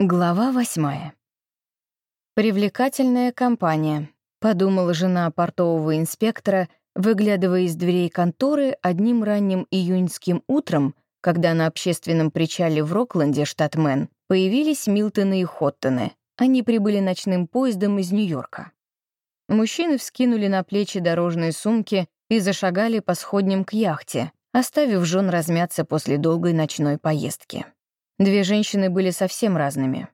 Глава восьмая. «Привлекательная компания», — подумала жена портового инспектора, выглядывая из дверей конторы одним ранним июньским утром, когда на общественном причале в Рокленде, штат Мэн, появились Милтоны и Хоттоны. Они прибыли ночным поездом из Нью-Йорка. Мужчины вскинули на плечи дорожные сумки и зашагали по сходням к яхте, оставив жен размяться после долгой ночной поездки. Две женщины были совсем разными.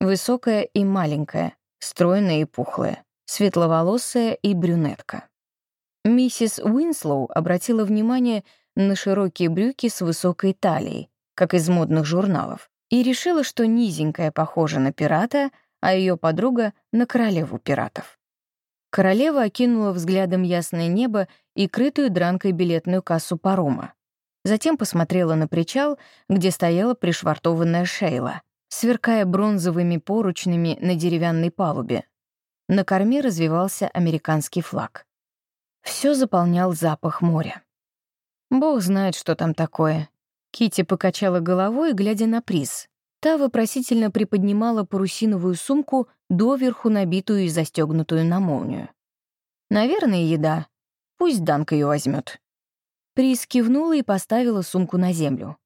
Высокая и маленькая, стройная и пухлая, светловолосая и брюнетка. Миссис Уинслоу обратила внимание на широкие брюки с высокой талией, как из модных журналов, и решила, что низенькая похожа на пирата, а ее подруга — на королеву пиратов. Королева окинула взглядом ясное небо и крытую дранкой билетную кассу парома. Затем посмотрела на причал, где стояла пришвартованная Шейла, сверкая бронзовыми поручнями на деревянной палубе. На корме развивался американский флаг. Все заполнял запах моря. Бог знает, что там такое. Кити покачала головой, глядя на приз. Та вопросительно приподнимала парусиновую сумку, доверху набитую и застегнутую на молнию. Наверное, еда. Пусть Данка ее возьмет. Прис кивнула и поставила сумку на землю.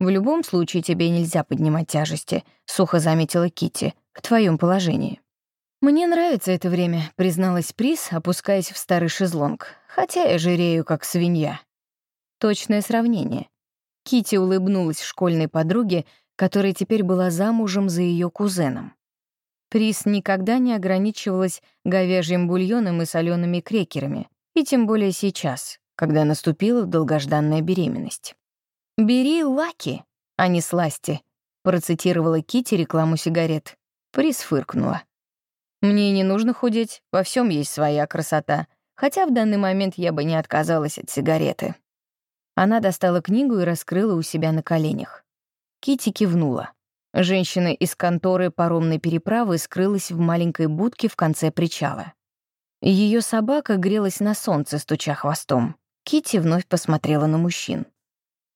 «В любом случае тебе нельзя поднимать тяжести», — сухо заметила Кити в твоем положении. «Мне нравится это время», — призналась Прис, опускаясь в старый шезлонг, «хотя я жирею, как свинья». Точное сравнение. Кити улыбнулась школьной подруге, которая теперь была замужем за ее кузеном. Прис никогда не ограничивалась говяжьим бульоном и солеными крекерами, и тем более сейчас, когда наступила долгожданная беременность. «Бери лаки, а не сласти», — процитировала Кити рекламу сигарет. Прис фыркнула. «Мне не нужно худеть, во всем есть своя красота, хотя в данный момент я бы не отказалась от сигареты». Она достала книгу и раскрыла у себя на коленях. Кити кивнула. Женщина из конторы паромной переправы скрылась в маленькой будке в конце причала. Ее собака грелась на солнце, стуча хвостом. Кити вновь посмотрела на мужчин.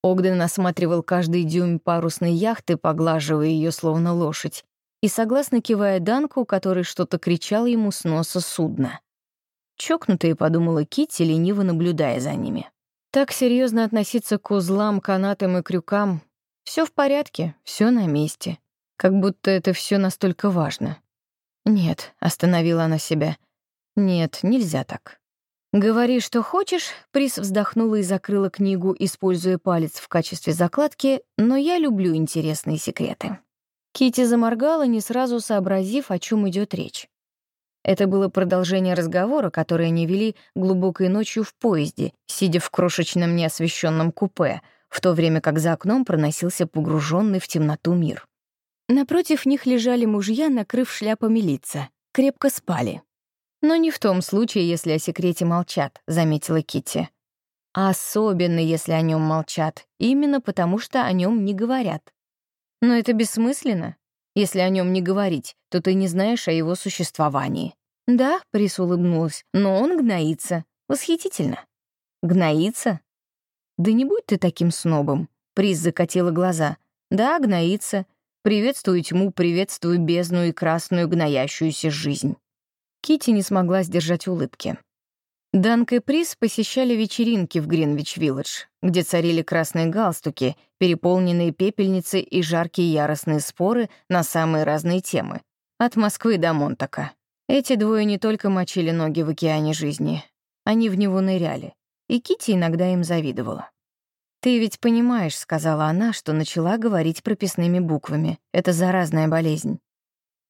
Огден осматривал каждый дюйм парусной яхты, поглаживая ее словно лошадь, и согласно кивая Данку, который что-то кричал ему с носа судна. Чокнутая подумала Кити, лениво наблюдая за ними. Так серьезно относиться к узлам, канатам и крюкам. Все в порядке, все на месте. Как будто это все настолько важно. Нет, остановила она себя. Нет, нельзя так. «Говори, что хочешь», — Прис вздохнула и закрыла книгу, используя палец в качестве закладки, «но я люблю интересные секреты». Кити заморгала, не сразу сообразив, о чем идет речь. Это было продолжение разговора, который они вели глубокой ночью в поезде, сидя в крошечном неосвещенном купе, в то время как за окном проносился погруженный в темноту мир. Напротив них лежали мужья, накрыв шляпами лица, крепко спали. Но не в том случае, если о секрете молчат, заметила Китти. особенно, если о нем молчат, именно потому что о нем не говорят. Но это бессмысленно. Если о нем не говорить, то ты не знаешь о его существовании. Да, Прис улыбнулась, но он гноится. Восхитительно. Гноится? Да не будь ты таким снобом. Прис закатила глаза. Да, гноится. Приветствую тьму, приветствую бездну и красную гноящуюся жизнь. Кити не смогла сдержать улыбки. Данк и Приз посещали вечеринки в Гринвич-Вилледж, где царили красные галстуки, переполненные пепельницы и жаркие яростные споры на самые разные темы. От Москвы до Монтака. Эти двое не только мочили ноги в океане жизни, они в него ныряли, и Кити иногда им завидовала. «Ты ведь понимаешь», — сказала она, что начала говорить прописными буквами. «Это заразная болезнь».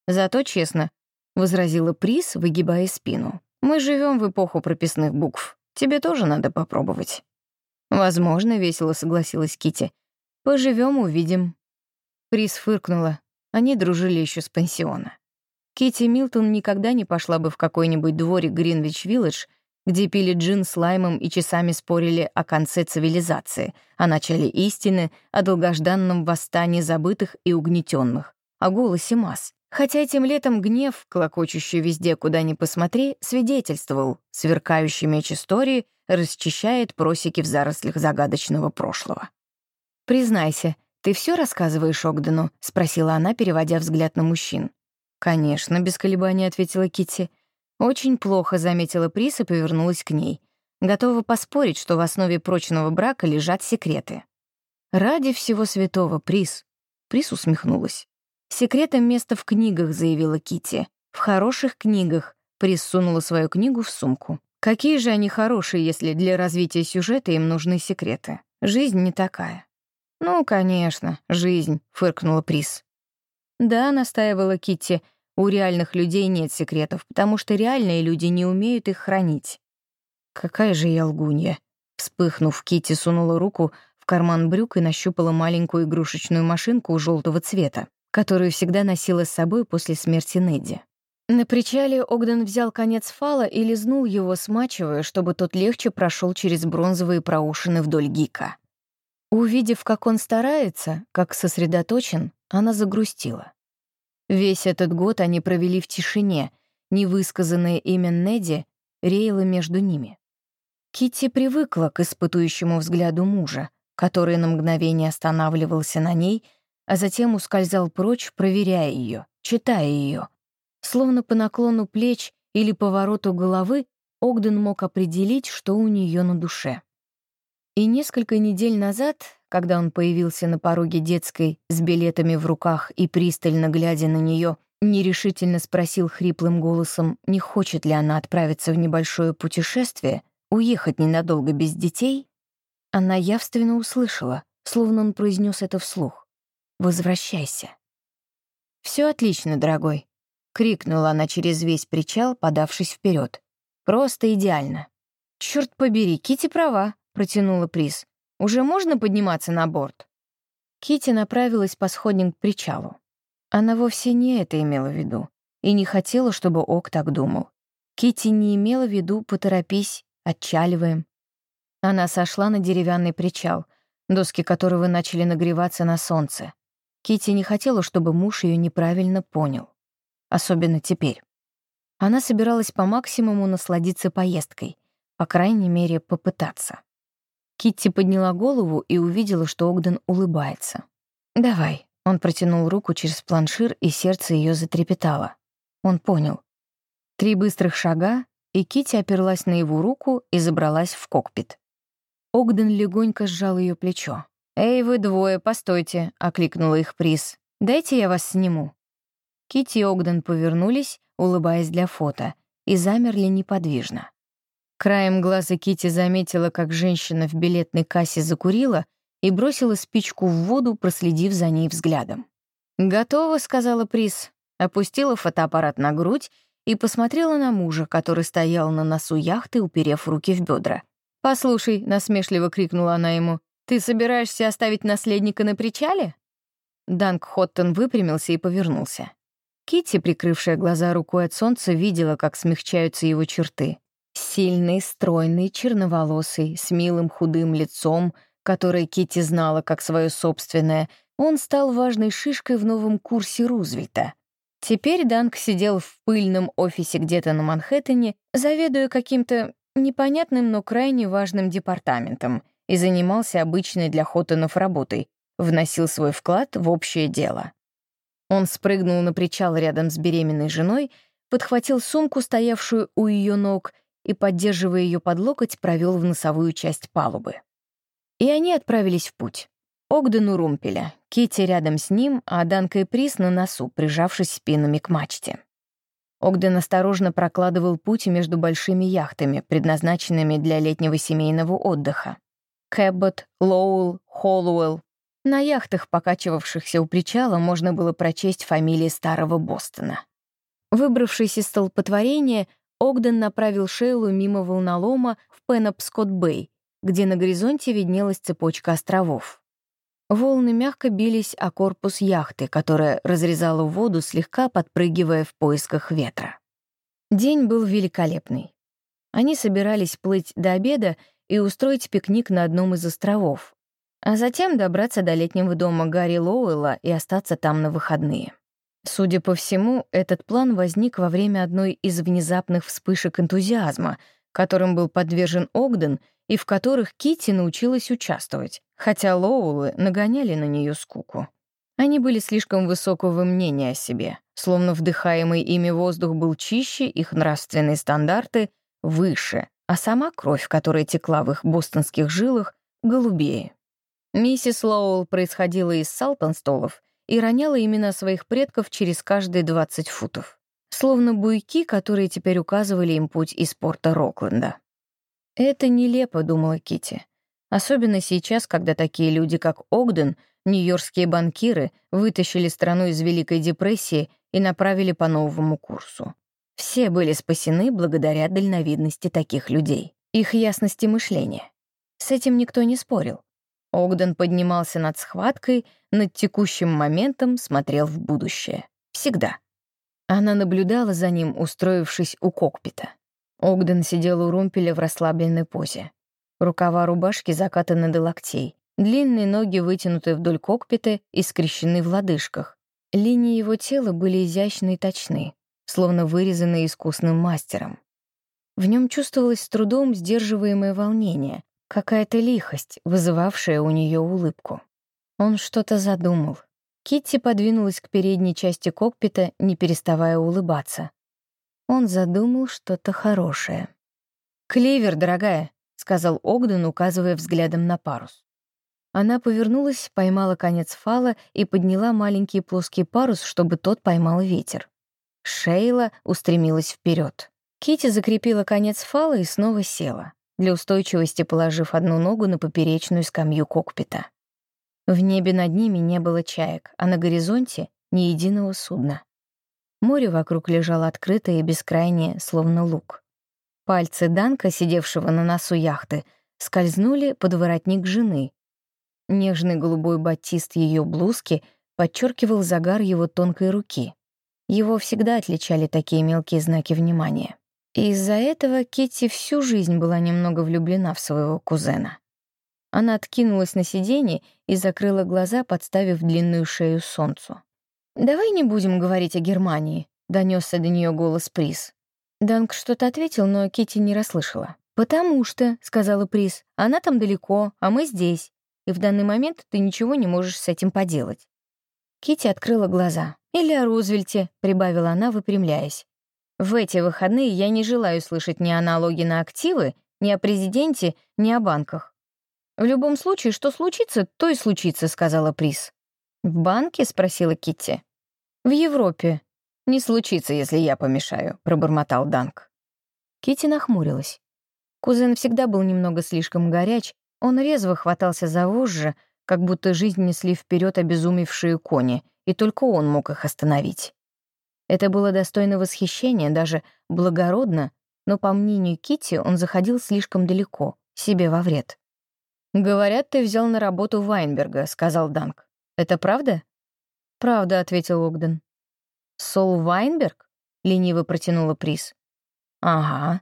Зато, честно, — возразила Прис, выгибая спину. «Мы живем в эпоху прописных букв. Тебе тоже надо попробовать». «Возможно», — весело согласилась Кити. Поживем, увидим». Прис фыркнула. Они дружили еще с пансиона. Кити Милтон никогда не пошла бы в какой-нибудь дворик Гринвич-Вилледж, где пили джин с лаймом и часами спорили о конце цивилизации, о начале истины, о долгожданном восстании забытых и угнетенных, о голосе масс. Хотя этим летом гнев, клокочущий везде, куда ни посмотри, свидетельствовал, сверкающий меч истории расчищает просеки в зарослях загадочного прошлого. «Признайся, «Ты все рассказываешь Огдену?» — спросила она, переводя взгляд на мужчин. «Конечно», — без колебаний ответила Китти. «Очень плохо», — заметила Прис и повернулась к ней. Готова поспорить, что в основе прочного брака лежат секреты. «Ради всего святого, Прис!» Прис усмехнулась. «Секретом место в книгах», — заявила Кити. «В хороших книгах». Прис сунула свою книгу в сумку. «Какие же они хорошие, если для развития сюжета им нужны секреты? Жизнь не такая». «Ну, конечно, жизнь», — фыркнула Прис. «Да», — настаивала Китти, — «у реальных людей нет секретов, потому что реальные люди не умеют их хранить». «Какая же я лгунья!» Вспыхнув, Китти сунула руку в карман брюк и нащупала маленькую игрушечную машинку желтого цвета, которую всегда носила с собой после смерти Недди. На причале Огден взял конец фала и лизнул его, смачивая, чтобы тот легче прошел через бронзовые проушины вдоль гика. Увидев, как он старается, как сосредоточен, она загрустила. Весь этот год они провели в тишине, невысказанное имя Неди реяло между ними. Китти привыкла к испытующему взгляду мужа, который на мгновение останавливался на ней, а затем ускользал прочь, проверяя ее, читая ее. Словно по наклону плеч или повороту головы Огден мог определить, что у нее на душе. И несколько недель назад, когда он появился на пороге детской с билетами в руках и пристально глядя на нее, нерешительно спросил хриплым голосом, не хочет ли она отправиться в небольшое путешествие, уехать ненадолго без детей, она явственно услышала, словно он произнес это вслух. «Возвращайся». Все отлично, дорогой», — крикнула она через весь причал, подавшись вперед. «Просто идеально». Черт побери, Кити права», — протянула Приз. «Уже можно подниматься на борт?» Кити направилась по сходням к причалу. Она вовсе не это имела в виду и не хотела, чтобы Ок так думал. Кити не имела в виду «поторопись, отчаливаем». Она сошла на деревянный причал, доски которого начали нагреваться на солнце. Кити не хотела, чтобы муж ее неправильно понял. Особенно теперь. Она собиралась по максимуму насладиться поездкой, по крайней мере, попытаться. Китти подняла голову и увидела, что Огден улыбается. «Давай», он протянул руку через планшир, и сердце ее затрепетало. Он понял. Три быстрых шага, и Кити оперлась на его руку и забралась в кокпит. Огден легонько сжал ее плечо. «Эй, вы двое, постойте», — окликнула их приз. «Дайте я вас сниму». Кити и Огден повернулись, улыбаясь для фото, и замерли неподвижно. Краем глаза Кити заметила, как женщина в билетной кассе закурила — и бросила спичку в воду, проследив за ней взглядом. «Готово», — сказала Прис, опустила фотоаппарат на грудь и посмотрела на мужа, который стоял на носу яхты, уперев руки в бедра. «Послушай», — насмешливо крикнула она ему, «ты собираешься оставить наследника на причале?» Данк Хоттон выпрямился и повернулся. Китти, прикрывшая глаза рукой от солнца, видела, как смягчаются его черты. Сильный, стройный, черноволосый, с милым худым лицом — которое Кити знала как свое собственное, он стал важной шишкой в новом курсе Рузвельта. Теперь Данк сидел в пыльном офисе где-то на Манхэттене, заведуя каким-то непонятным, но крайне важным департаментом и занимался обычной для Хоттонов работой, вносил свой вклад в общее дело. Он спрыгнул на причал рядом с беременной женой, подхватил сумку, стоявшую у ее ног, и, поддерживая ее под локоть, провел в носовую часть палубы. И они отправились в путь. Огден у румпеля, Кити рядом с ним, а Данка и Прис на носу, прижавшись спинами к мачте. Огден осторожно прокладывал путь между большими яхтами, предназначенными для летнего семейного отдыха. Кэббот, Лоуэлл, Холлуэлл. На яхтах, покачивавшихся у причала, можно было прочесть фамилии старого Бостона. Выбравшись из столпотворения, Огден направил Шейлу мимо волнолома в Пенопскот-Бэй, где на горизонте виднелась цепочка островов. Волны мягко бились о корпус яхты, которая разрезала воду, слегка подпрыгивая в поисках ветра. День был великолепный. Они собирались плыть до обеда и устроить пикник на одном из островов, а затем добраться до летнего дома Гарри Лоуэлла и остаться там на выходные. Судя по всему, этот план возник во время одной из внезапных вспышек энтузиазма, которым был подвержен Огден и в которых Кити научилась участвовать, хотя Лоулы нагоняли на нее скуку. Они были слишком высокого мнения о себе, словно вдыхаемый ими воздух был чище, их нравственные стандарты выше, а сама кровь, которая текла в их бостонских жилах, голубее. Миссис Лоуэлл происходила из Салтонстолов и роняла имена своих предков через каждые 20 футов, словно буйки, которые теперь указывали им путь из порта Рокленда. «Это нелепо», — думала Кити, Особенно сейчас, когда такие люди, как Огден — Нью-Йоркские банкиры вытащили страну из Великой депрессии и направили по новому курсу. Все были спасены благодаря дальновидности таких людей, их ясности мышления. С этим никто не спорил. Огден поднимался над схваткой, над текущим моментом смотрел в будущее. Всегда. Она наблюдала за ним, устроившись у кокпита. Огден сидел у румпеля в расслабленной позе. Рукава рубашки закатаны до локтей. Длинные ноги вытянуты вдоль кокпита и скрещены в лодыжках. Линии его тела были изящны и точны, словно вырезанные искусным мастером. В нем чувствовалось с трудом сдерживаемое волнение, какая-то лихость, вызывавшая у нее улыбку. Он что-то задумал. Китти подвинулась к передней части кокпита, не переставая улыбаться. Он задумал что-то хорошее. «Кливер, дорогая», — сказал Огден, указывая взглядом на парус. Она повернулась, поймала конец фала и подняла маленький плоский парус, чтобы тот поймал ветер. Шейла устремилась вперед. Кити закрепила конец фала и снова села, для устойчивости положив одну ногу на поперечную скамью кокпита. В небе над ними не было чаек, а на горизонте — ни единого судна. Море вокруг лежало открытое и бескрайнее, словно луг. Пальцы Данка, сидевшего на носу яхты, скользнули под воротник жены, Нежный голубой батист ее блузки подчеркивал загар его тонкой руки. Его всегда отличали такие мелкие знаки внимания. И из-за этого Китти всю жизнь была немного влюблена в своего кузена. Она откинулась на сиденье и закрыла глаза, подставив длинную шею солнцу. «Давай не будем говорить о Германии», — донесся до нее голос Приз. Данк что-то ответил, но Китти не расслышала. «Потому что», — сказала Приз, — «она там далеко, а мы здесь и в данный момент ты ничего не можешь с этим поделать. Кити открыла глаза. «Или о Рузвельте», — прибавила она, выпрямляясь. «В эти выходные я не желаю слышать ни о налоге на активы, ни о президенте, ни о банках. В любом случае, что случится, то и случится», — сказала Прис. «В банке?» — спросила Китти. «В Европе. Не случится, если я помешаю», — пробормотал Данк. Кити нахмурилась. Кузен всегда был немного слишком горяч, он резво хватался за вожжи, как будто жизнь несли вперед обезумевшие кони, и только он мог их остановить. Это было достойно восхищения, даже благородно, но, по мнению Кити, он заходил слишком далеко, себе во вред. «Говорят, ты взял на работу Вайнберга», — сказал Данк. «Это правда?» «Правда», — ответил Огден. «Сол Вайнберг?» — лениво протянула приз. «Ага.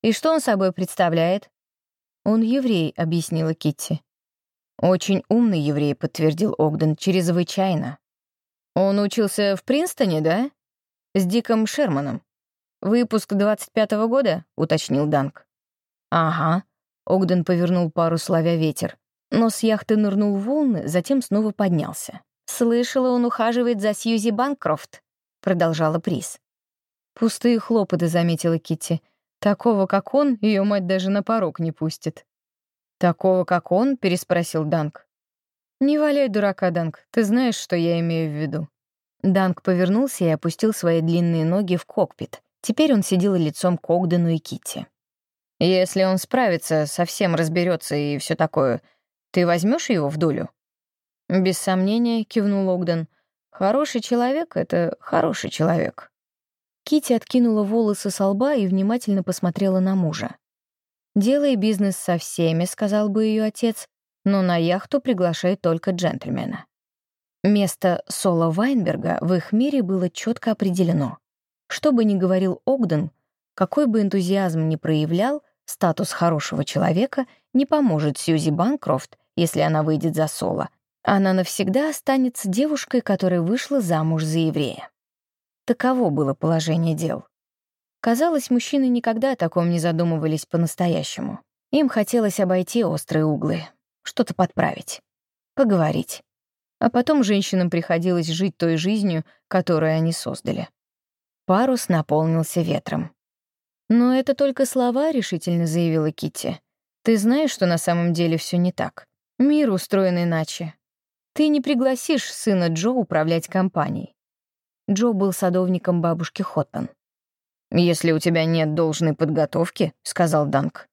И что он собой представляет?» «Он еврей», — объяснила Китти. «Очень умный еврей», — подтвердил Огден, — «чрезвычайно». «Он учился в Принстоне, да? С Диком Шерманом. Выпуск 25-го года?» — уточнил Данк. «Ага». Огден повернул пару славя ветер. Но с яхты нырнул в волны, затем снова поднялся. «Слышала, он ухаживает за Сьюзи Банкрофт», — продолжала Приз. «Пустые хлопоты», — заметила Китти. Такого, как он, ее мать даже на порог не пустит. «Такого, как он?» — переспросил Данк. «Не валяй дурака, Данк, ты знаешь, что я имею в виду». Данк повернулся и опустил свои длинные ноги в кокпит. Теперь он сидел лицом к Огдену и Китти. «Если он справится, совсем разберется и все такое, ты возьмешь его в долю?» «Без сомнения», — кивнул Огден. «Хороший человек — это хороший человек». Кити откинула волосы со лба и внимательно посмотрела на мужа. «Делай бизнес со всеми», — сказал бы ее отец, «но на яхту приглашай только джентльмена». Место Соло Вайнберга в их мире было четко определено. Что бы ни говорил Огден, какой бы энтузиазм ни проявлял, статус хорошего человека не поможет Сьюзи Банкрофт, если она выйдет за Соло. Она навсегда останется девушкой, которая вышла замуж за еврея. Таково было положение дел. Казалось, мужчины никогда о таком не задумывались по-настоящему. Им хотелось обойти острые углы. что-то подправить, поговорить. А потом женщинам приходилось жить той жизнью, которую они создали. Парус наполнился ветром. «Но это только слова», — решительно заявила Китти. «Ты знаешь, что на самом деле все не так. Мир устроен иначе. Ты не пригласишь сына Джо управлять компанией». Джо был садовником бабушки Хоттон. «Если у тебя нет должной подготовки», — сказал Данк.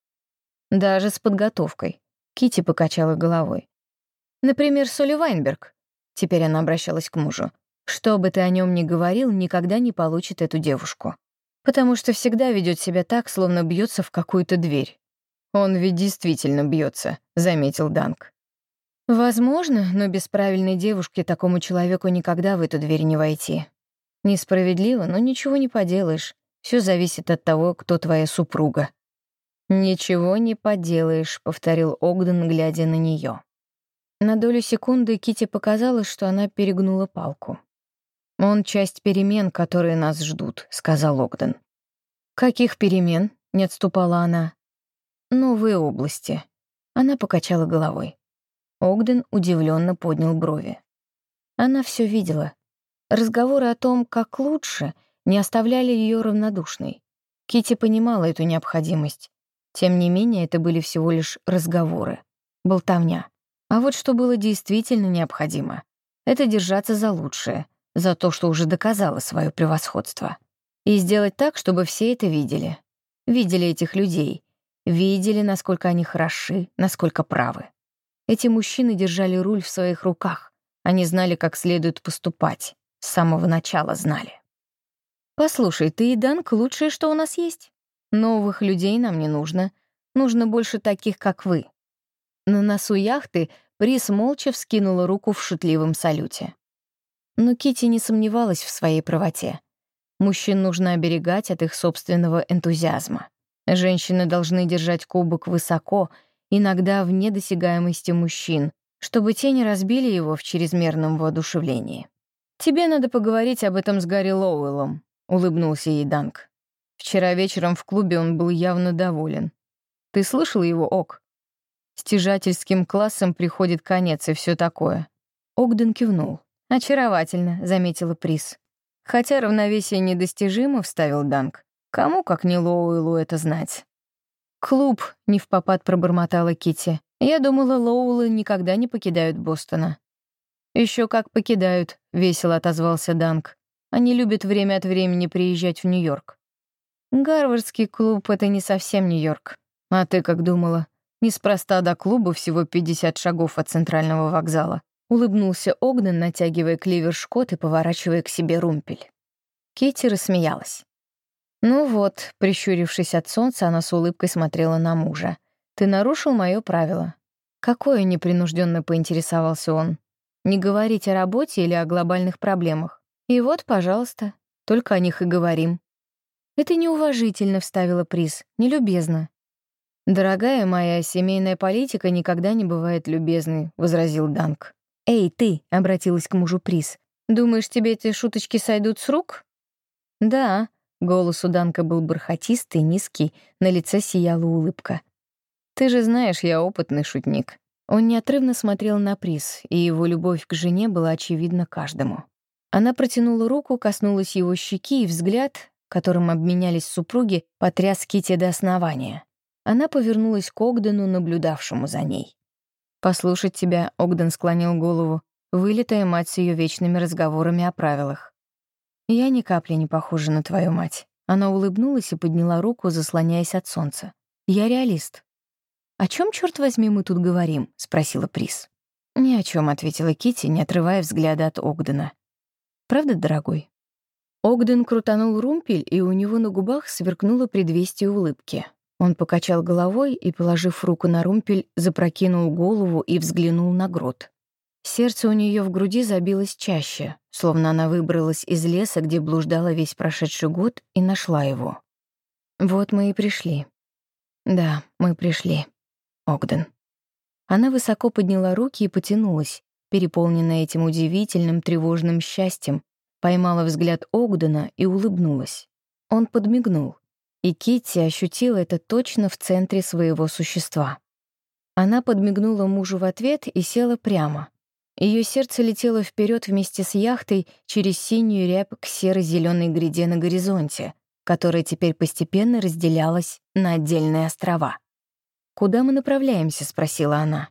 «Даже с подготовкой», — Кити покачала головой. «Например, Соли Вайнберг». Теперь она обращалась к мужу. «Что бы ты о нем ни говорил, никогда не получит эту девушку потому что всегда ведет себя так, словно бьется в какую-то дверь. Он ведь действительно бьется, заметил Данк. Возможно, но без правильной девушки такому человеку никогда в эту дверь не войти. Несправедливо, но ничего не поделаешь. Все зависит от того, кто твоя супруга. Ничего не поделаешь, повторил Огден, глядя на нее. На долю секунды Кити показалось, что она перегнула палку. «Он — часть перемен, которые нас ждут», — сказал Огден. «Каких перемен?» — не отступала она. «Новые области». Она покачала головой. Огден удивленно поднял брови. Она все видела. Разговоры о том, как лучше, не оставляли ее равнодушной. Кити понимала эту необходимость. Тем не менее, это были всего лишь разговоры, болтовня. А вот что было действительно необходимо — это держаться за лучшее, за то, что уже доказала свое превосходство. И сделать так, чтобы все это видели. Видели этих людей. Видели, насколько они хороши, насколько правы. Эти мужчины держали руль в своих руках. Они знали, как следует поступать. С самого начала знали. «Послушай, ты и Данк — лучшее, что у нас есть. Новых людей нам не нужно. Нужно больше таких, как вы». На носу яхты Прис молча вскинула руку в шутливом салюте. Но Кити не сомневалась в своей правоте. Мужчин нужно оберегать от их собственного энтузиазма. Женщины должны держать кубок высоко, иногда в недосягаемости мужчин, чтобы те не разбили его в чрезмерном воодушевлении. «Тебе надо поговорить об этом с Гарри Лоуэллом», — улыбнулся ей Данк. Вчера вечером в клубе он был явно доволен. Ты слышал его, Ок? Стяжательским классом приходит конец и все такое. Огден кивнул. «Очаровательно», — заметила Прис. «Хотя равновесие недостижимо», — вставил Данк. «Кому, как не Лоуэлу, это знать?» «Клуб», — не в попад пробормотала Кити. «Я думала, Лоуэллы никогда не покидают Бостона». Еще как покидают», — весело отозвался Данк. «Они любят время от времени приезжать в Нью-Йорк». «Гарвардский клуб — это не совсем Нью-Йорк. А ты как думала? Неспроста до клуба всего 50 шагов от центрального вокзала. Улыбнулся Огден, натягивая клевер-шкот и поворачивая к себе румпель. Кити рассмеялась. «Ну вот», — прищурившись от солнца, она с улыбкой смотрела на мужа. «Ты нарушил мое правило». «Какое?» — непринужденно поинтересовался он. «Не говорить о работе или о глобальных проблемах. И вот, пожалуйста, только о них и говорим». «Это неуважительно», — вставила приз, — «нелюбезно». «Дорогая моя, семейная политика никогда не бывает любезной», — возразил Данк. «Эй, ты!» — обратилась к мужу Приз. «Думаешь, тебе эти шуточки сойдут с рук?» «Да», — голос у Данка был бархатистый, низкий, на лице сияла улыбка. «Ты же знаешь, я опытный шутник». Он неотрывно смотрел на Приз, и его любовь к жене была очевидна каждому. Она протянула руку, коснулась его щеки, и взгляд, которым обменялись супруги, потряс Кити до основания. Она повернулась к Огдену, наблюдавшему за ней. «Послушать тебя», — Огден склонил голову, вылитая мать с ее вечными разговорами о правилах. «Я ни капли не похожа на твою мать». Она улыбнулась и подняла руку, заслоняясь от солнца. «Я реалист». «О чем, черт возьми, мы тут говорим?» — спросила Прис. «Ни о чем, ответила Кити, не отрывая взгляда от Огдена. «Правда, дорогой?» Огден крутанул румпель, и у него на губах сверкнуло предвестие улыбки. Он покачал головой и, положив руку на румпель, запрокинул голову и взглянул на грот. Сердце у нее в груди забилось чаще, словно она выбралась из леса, где блуждала весь прошедший год, и нашла его. Вот мы и пришли. Да, мы пришли. Огден. Она высоко подняла руки и потянулась, переполненная этим удивительным тревожным счастьем, поймала взгляд Огдена и улыбнулась. Он подмигнул и Китти ощутила это точно в центре своего существа. Она подмигнула мужу в ответ и села прямо. Ее сердце летело вперед вместе с яхтой через синюю рябь к серо-зеленой гряде на горизонте, которая теперь постепенно разделялась на отдельные острова. «Куда мы направляемся?» — спросила она.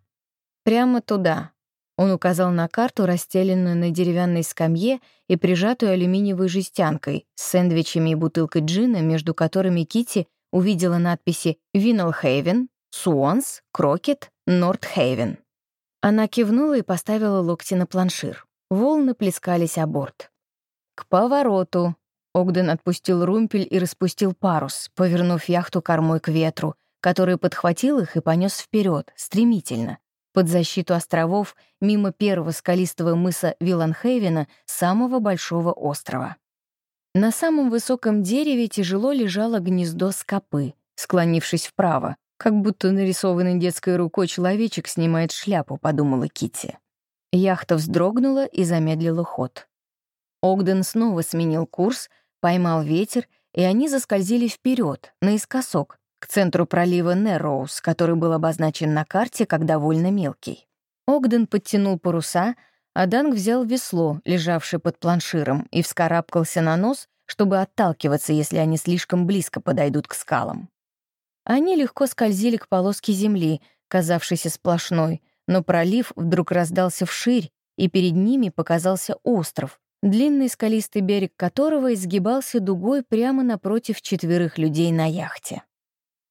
«Прямо туда». Он указал на карту, расстеленную на деревянной скамье и прижатую алюминиевой жестянкой с сэндвичами и бутылкой джина, между которыми Кити увидела надписи «Виннелхейвен», «Суонс», «Крокет», «Нортхейвен». Она кивнула и поставила локти на планшир. Волны плескались о борт. «К повороту!» Огден отпустил румпель и распустил парус, повернув яхту кормой к ветру, который подхватил их и понес вперед, стремительно, под защиту островов, мимо первого скалистого мыса Виланхейвена, самого большого острова. На самом высоком дереве тяжело лежало гнездо скопы, склонившись вправо, как будто нарисованный детской рукой человечек снимает шляпу, подумала Кити. Яхта вздрогнула и замедлила ход. Огден снова сменил курс, поймал ветер, и они заскользили вперед, наискосок, к центру пролива Нерроуз, который был обозначен на карте как довольно мелкий. Огден подтянул паруса, а Данг взял весло, лежавшее под планширом, и вскарабкался на нос, чтобы отталкиваться, если они слишком близко подойдут к скалам. Они легко скользили к полоске земли, казавшейся сплошной, но пролив вдруг раздался вширь, и перед ними показался остров, длинный скалистый берег которого изгибался дугой прямо напротив четверых людей на яхте.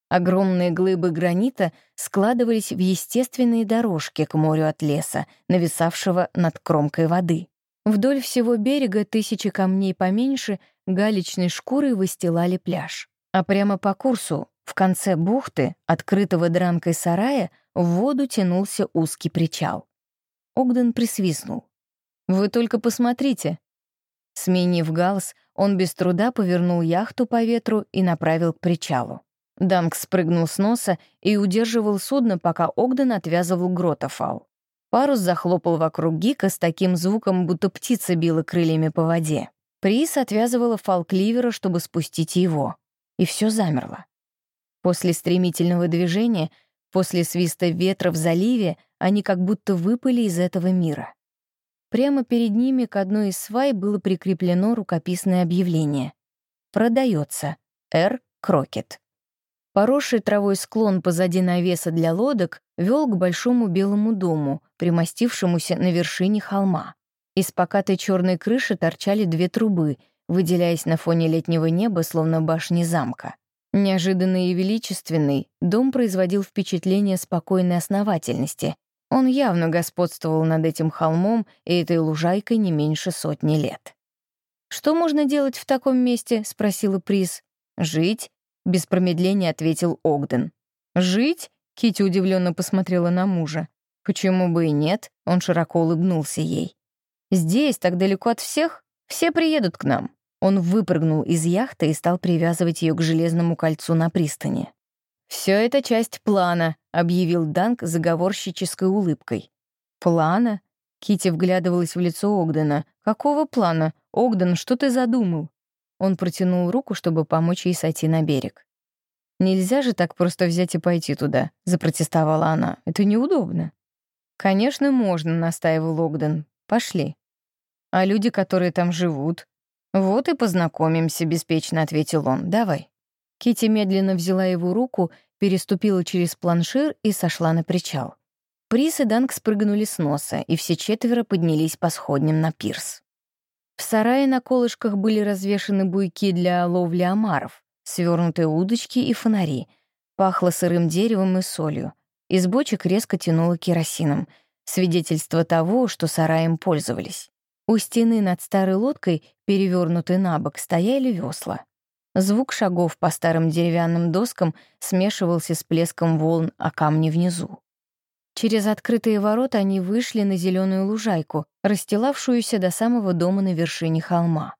Огромные глыбы гранита складывались в естественные дорожки к морю от леса, нависавшего над кромкой воды. Вдоль всего берега тысячи камней поменьше галечной шкурой выстилали пляж. А прямо по курсу в конце бухты, открытого дранкой сарая, в воду тянулся узкий причал. Огден присвистнул. «Вы только посмотрите!» Сменив галс, он без труда повернул яхту по ветру и направил к причалу. Данк спрыгнул с носа и удерживал судно, пока Огден отвязывал гротофал. Парус захлопал вокруг Гика с таким звуком, будто птица била крыльями по воде. Приис отвязывала фал кливера, чтобы спустить его. И все замерло. После стремительного движения, после свиста ветра в заливе, они как будто выпали из этого мира. Прямо перед ними к одной из свай было прикреплено рукописное объявление. «Продается. Р. Крокет». Поросший травой склон позади навеса для лодок вел к большому белому дому, примостившемуся на вершине холма. Из покатой черной крыши торчали две трубы, выделяясь на фоне летнего неба, словно башни замка. Неожиданный и величественный, дом производил впечатление спокойной основательности. Он явно господствовал над этим холмом и этой лужайкой не меньше сотни лет. «Что можно делать в таком месте?» — спросила Приз. «Жить», — без промедления ответил Огден. «Жить?» — Кити удивленно посмотрела на мужа. «Почему бы и нет?» — он широко улыбнулся ей. «Здесь, так далеко от всех, все приедут к нам. Он выпрыгнул из яхты и стал привязывать ее к железному кольцу на пристани. «Все это часть плана», — объявил Данк заговорщической улыбкой. «Плана?» — Кити вглядывалась в лицо Огдена. «Какого плана? Огден, что ты задумал?» Он протянул руку, чтобы помочь ей сойти на берег. «Нельзя же так просто взять и пойти туда», — запротестовала она. «Это неудобно». «Конечно, можно», — настаивал Огден. «Пошли». «А люди, которые там живут?» «Вот и познакомимся», — беспечно ответил он. «Давай». Кити медленно взяла его руку, переступила через планшир и сошла на причал. Прис и Данк спрыгнули с носа, и все четверо поднялись по сходням на пирс. В сарае на колышках были развешаны буйки для ловли омаров, свернутые удочки и фонари. Пахло сырым деревом и солью. Из бочек резко тянуло керосином, свидетельство того, что сараем пользовались. У стены над старой лодкой, перевернутой на бок, стояли весла. Звук шагов по старым деревянным доскам смешивался с плеском волн о камне внизу. Через открытые ворота они вышли на зеленую лужайку, расстилавшуюся до самого дома на вершине холма.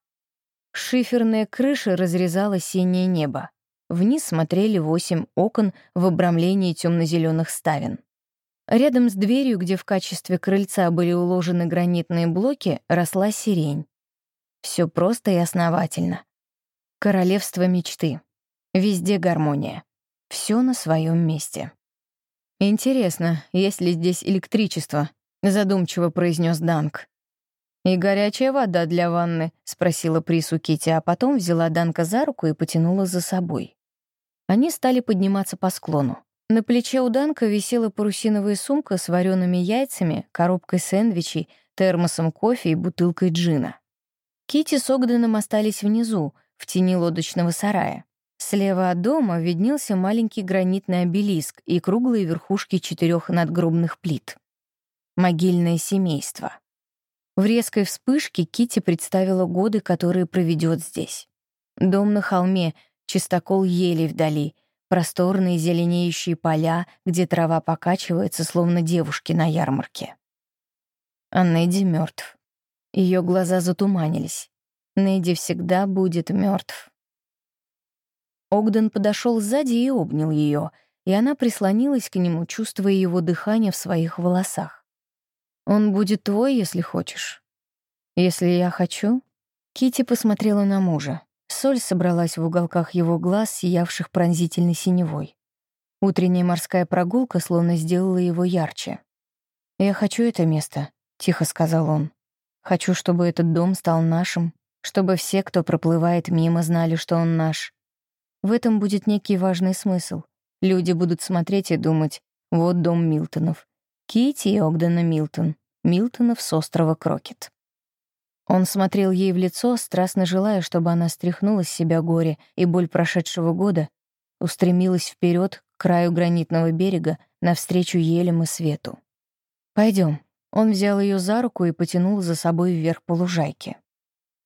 Шиферная крыша разрезала синее небо. Вниз смотрели восемь окон в обрамлении темно-зеленых ставен. Рядом с дверью, где в качестве крыльца были уложены гранитные блоки, росла сирень. Все просто и основательно. Королевство мечты. Везде гармония. Все на своем месте. «Интересно, есть ли здесь электричество?» — задумчиво произнес Данк. «И горячая вода для ванны?» — спросила Прису Кити, а потом взяла Данка за руку и потянула за собой. Они стали подниматься по склону. На плече у Данка висела парусиновая сумка с вареными яйцами, коробкой сэндвичей, термосом кофе и бутылкой джина. Кити с Огденом остались внизу, в тени лодочного сарая. Слева от дома виднелся маленький гранитный обелиск и круглые верхушки четырех надгробных плит. Могильное семейство. В резкой вспышке Кити представила годы, которые проведет здесь. Дом на холме, чистокол елей вдали, просторные зеленеющие поля, где трава покачивается, словно девушки на ярмарке. А Неди мертв. Ее глаза затуманились. Неди всегда будет мертв. Огден подошел сзади и обнял ее, и она прислонилась к нему, чувствуя его дыхание в своих волосах. «Он будет твой, если хочешь». «Если я хочу?» Кити посмотрела на мужа. Соль собралась в уголках его глаз, сиявших пронзительной синевой. Утренняя морская прогулка словно сделала его ярче. «Я хочу это место», — тихо сказал он. «Хочу, чтобы этот дом стал нашим, чтобы все, кто проплывает мимо, знали, что он наш. В этом будет некий важный смысл. Люди будут смотреть и думать, вот дом Милтонов. Кити и Огдена Милтон. Милтонов с острова Крокет. Он смотрел ей в лицо, страстно желая, чтобы она стряхнула с себя горе и боль прошедшего года, устремилась вперед к краю гранитного берега, навстречу елям и свету. Пойдем. Он взял ее за руку и потянул за собой вверх по лужайке.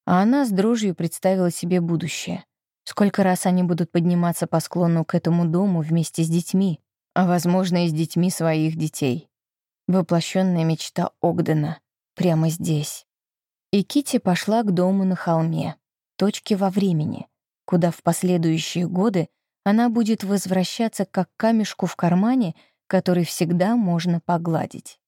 А она с дрожью представила себе будущее. Сколько раз они будут подниматься по склону к этому дому вместе с детьми, а, возможно, и с детьми своих детей. Воплощенная мечта Огдена. Прямо здесь. И Кити пошла к дому на холме, точке во времени, куда в последующие годы она будет возвращаться как камешку в кармане, который всегда можно погладить.